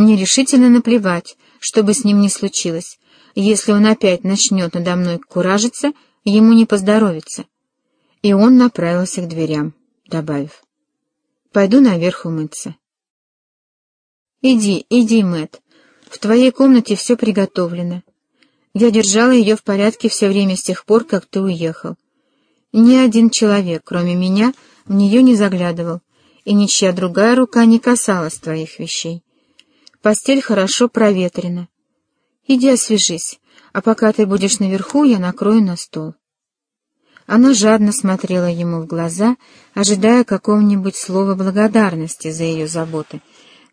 Мне решительно наплевать, что бы с ним ни случилось. Если он опять начнет надо мной куражиться, ему не поздоровится. И он направился к дверям, добавив. Пойду наверх умыться. Иди, иди, Мэт. В твоей комнате все приготовлено. Я держала ее в порядке все время с тех пор, как ты уехал. Ни один человек, кроме меня, в нее не заглядывал, и ничья другая рука не касалась твоих вещей. Постель хорошо проветрена. Иди освежись, а пока ты будешь наверху, я накрою на стол. Она жадно смотрела ему в глаза, ожидая какого-нибудь слова благодарности за ее заботы,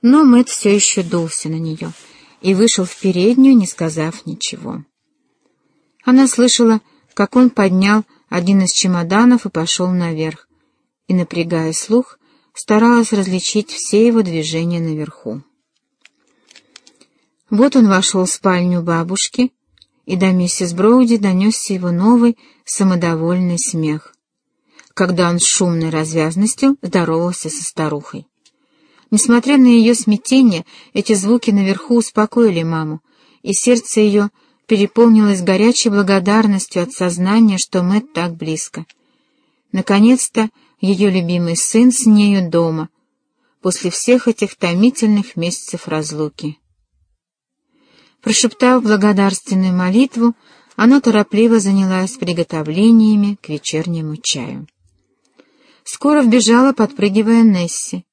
но Мэтт все еще дулся на нее и вышел в переднюю, не сказав ничего. Она слышала, как он поднял один из чемоданов и пошел наверх, и, напрягая слух, старалась различить все его движения наверху. Вот он вошел в спальню бабушки, и до миссис Броуди донесся его новый самодовольный смех, когда он с шумной развязностью здоровался со старухой. Несмотря на ее смятение, эти звуки наверху успокоили маму, и сердце ее переполнилось горячей благодарностью от сознания, что Мэтт так близко. Наконец-то ее любимый сын с нею дома, после всех этих томительных месяцев разлуки. Прошептав благодарственную молитву, она торопливо занялась приготовлениями к вечернему чаю. Скоро вбежала, подпрыгивая Несси.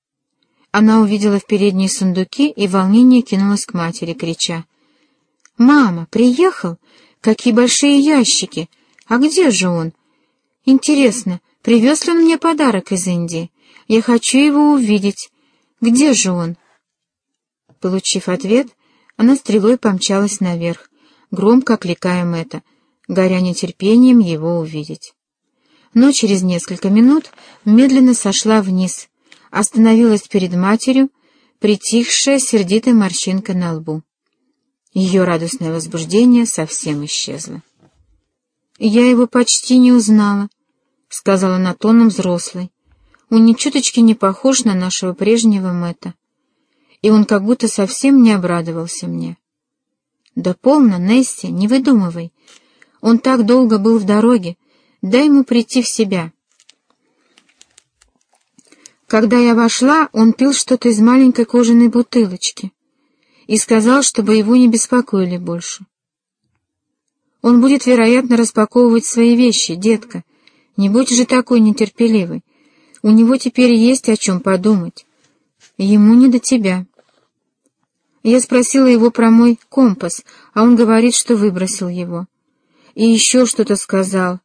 Она увидела в передней сундуки и в волнении кинулась к матери, крича. «Мама, приехал? Какие большие ящики! А где же он? Интересно, привез ли он мне подарок из Индии? Я хочу его увидеть. Где же он?» Получив ответ, она стрелой помчалась наверх, громко окликая Мэтта, горя нетерпением его увидеть. Но через несколько минут медленно сошла вниз — остановилась перед матерью, притихшая сердитая морщинка на лбу. Ее радостное возбуждение совсем исчезло. «Я его почти не узнала», — сказала она тоном взрослой. «Он ни чуточки не похож на нашего прежнего Мэтта, и он как будто совсем не обрадовался мне». «Да полно, Несси, не выдумывай. Он так долго был в дороге. Дай ему прийти в себя». Когда я вошла, он пил что-то из маленькой кожаной бутылочки и сказал, чтобы его не беспокоили больше. Он будет, вероятно, распаковывать свои вещи, детка. Не будь же такой нетерпеливой. У него теперь есть о чем подумать. Ему не до тебя. Я спросила его про мой компас, а он говорит, что выбросил его. И еще что-то сказал.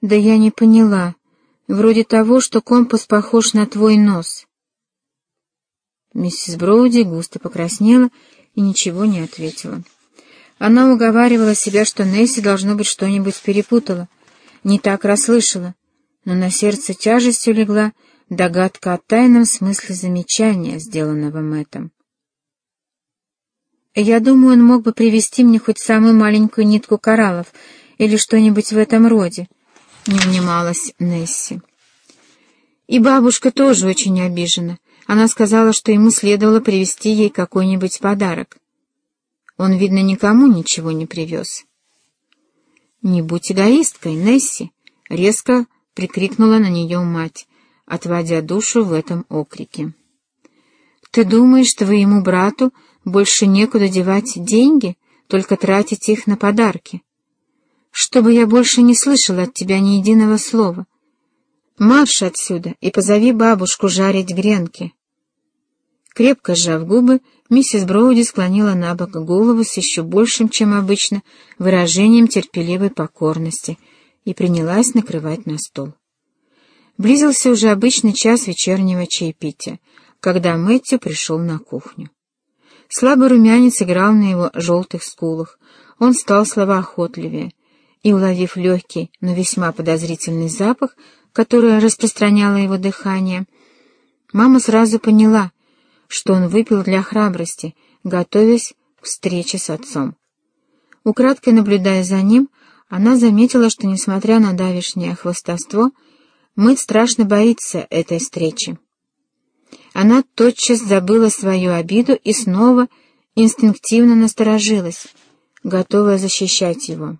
Да я не поняла. Вроде того, что компас похож на твой нос. Миссис Броуди густо покраснела и ничего не ответила. Она уговаривала себя, что Несси, должно быть, что-нибудь перепутала, не так расслышала, но на сердце тяжестью легла догадка о тайном смысле замечания, сделанного Мэттом. Я думаю, он мог бы привезти мне хоть самую маленькую нитку кораллов или что-нибудь в этом роде, — не внималась Несси. И бабушка тоже очень обижена. Она сказала, что ему следовало привезти ей какой-нибудь подарок. Он, видно, никому ничего не привез. «Не будь эгоисткой, Несси!» — резко прикрикнула на нее мать, отводя душу в этом окрике. «Ты думаешь, твоему брату больше некуда девать деньги, только тратить их на подарки?» чтобы я больше не слышала от тебя ни единого слова. Марш отсюда и позови бабушку жарить гренки. Крепко сжав губы, миссис Броуди склонила на бок голову с еще большим, чем обычно, выражением терпеливой покорности и принялась накрывать на стол. Близился уже обычный час вечернего чаепития, когда Мэтью пришел на кухню. Слабый румянец играл на его желтых скулах, он стал словоохотливее — и, уловив легкий, но весьма подозрительный запах, который распространяло его дыхание, мама сразу поняла, что он выпил для храбрости, готовясь к встрече с отцом. Украдкой наблюдая за ним, она заметила, что, несмотря на давешнее хвостовство, Мэтт страшно боится этой встречи. Она тотчас забыла свою обиду и снова инстинктивно насторожилась, готовая защищать его.